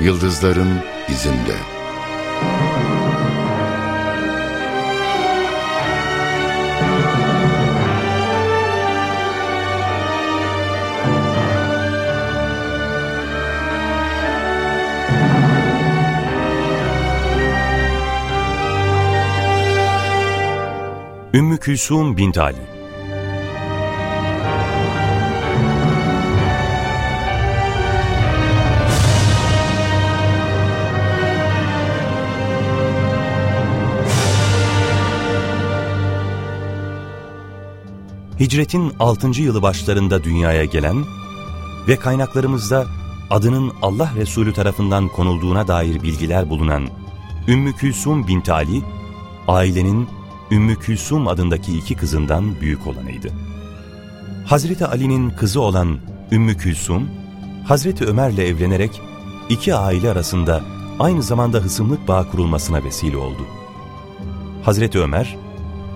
Yıldızların izinde. Ümmü Külsum bint Ali Hicretin 6. yılı başlarında dünyaya gelen ve kaynaklarımızda adının Allah Resulü tarafından konulduğuna dair bilgiler bulunan Ümmü Külsum bint Ali, ailenin Ümmü Külsum adındaki iki kızından büyük olanıydı. Hazreti Ali'nin kızı olan Ümmü Külsum, Hazreti Ömer'le evlenerek iki aile arasında aynı zamanda hısımlık bağı kurulmasına vesile oldu. Hazreti Ömer,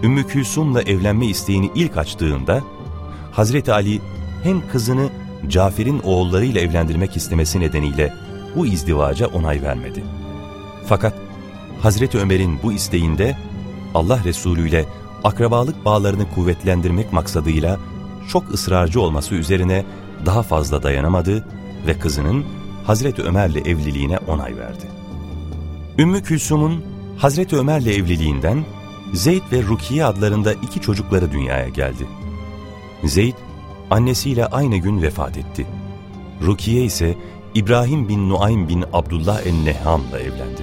Ümmü Külsum'la evlenme isteğini ilk açtığında, Hazreti Ali hem kızını Cafer'in oğullarıyla evlendirmek istemesi nedeniyle bu izdivaca onay vermedi. Fakat Hazreti Ömer'in bu isteğinde Allah Resulü ile akrabalık bağlarını kuvvetlendirmek maksadıyla çok ısrarcı olması üzerine daha fazla dayanamadı ve kızının Hazreti Ömer'le evliliğine onay verdi. Ümmü Külsum'un Hazreti Ömer'le evliliğinden Zeyd ve Rukiye adlarında iki çocukları dünyaya geldi. Zeyd, annesiyle aynı gün vefat etti. Rukiye ise İbrahim bin Nuaym bin Abdullah el-Nehham'la evlendi.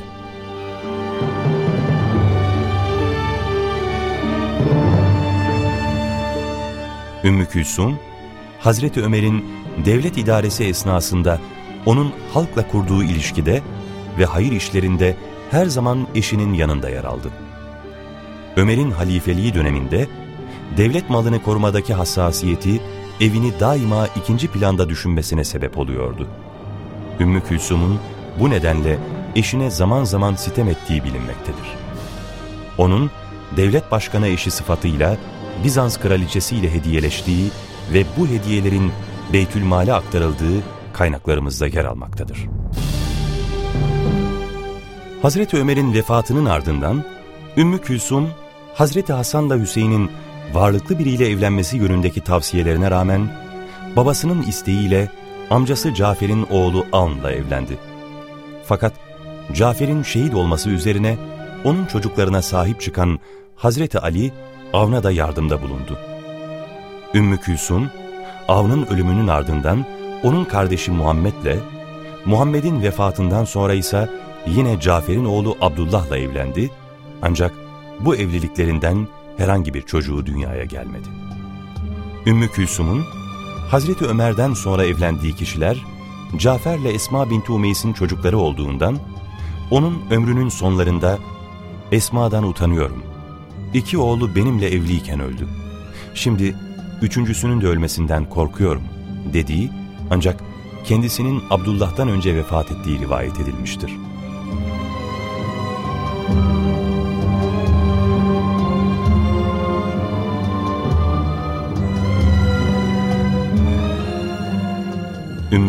Ümmü Külsum, Hazreti Ömer'in devlet idaresi esnasında onun halkla kurduğu ilişkide ve hayır işlerinde her zaman eşinin yanında yer aldı. Ömer'in halifeliği döneminde devlet malını korumadaki hassasiyeti evini daima ikinci planda düşünmesine sebep oluyordu. Ümmü Külsum'un bu nedenle eşine zaman zaman sitem ettiği bilinmektedir. Onun devlet başkanı eşi sıfatıyla Bizans kraliçesiyle hediyeleştiği ve bu hediyelerin Beytülmal'e aktarıldığı kaynaklarımızda yer almaktadır. Hazreti Ömer'in vefatının ardından Ümmü Külsum, Hazreti Hasan'la Hüseyin'in varlıklı biriyle evlenmesi yönündeki tavsiyelerine rağmen babasının isteğiyle amcası Cafer'in oğlu Avn'la evlendi. Fakat Cafer'in şehit olması üzerine onun çocuklarına sahip çıkan Hazreti Ali Avn'a da yardımda bulundu. Ümmü Külsum, Avn'ın ölümünün ardından onun kardeşi Muhammed'le, Muhammed'in vefatından sonra ise yine Cafer'in oğlu Abdullah'la evlendi ancak bu evliliklerinden herhangi bir çocuğu dünyaya gelmedi. Ümmü Külsum'un Hazreti Ömer'den sonra evlendiği kişiler Cafer'le Esma bint Umeys'in çocukları olduğundan onun ömrünün sonlarında Esma'dan utanıyorum. İki oğlu benimle evliyken öldü. Şimdi üçüncüsünün de ölmesinden korkuyorum dediği ancak kendisinin Abdullah'tan önce vefat ettiği rivayet edilmiştir.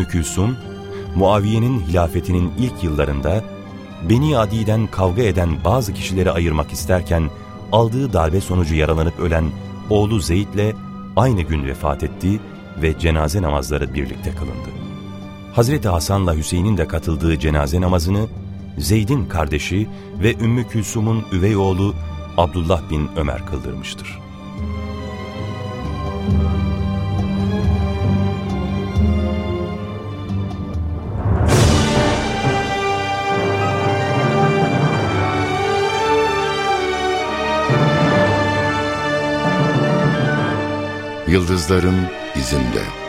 Ümmü Muaviye'nin hilafetinin ilk yıllarında Beni Adi'den kavga eden bazı kişileri ayırmak isterken aldığı darbe sonucu yaralanıp ölen oğlu Zeyd'le aynı gün vefat etti ve cenaze namazları birlikte kılındı. Hazreti Hasan'la Hüseyin'in de katıldığı cenaze namazını Zeyd'in kardeşi ve Ümmü Külsum'un üvey oğlu Abdullah bin Ömer kıldırmıştır. Yıldızların izinde.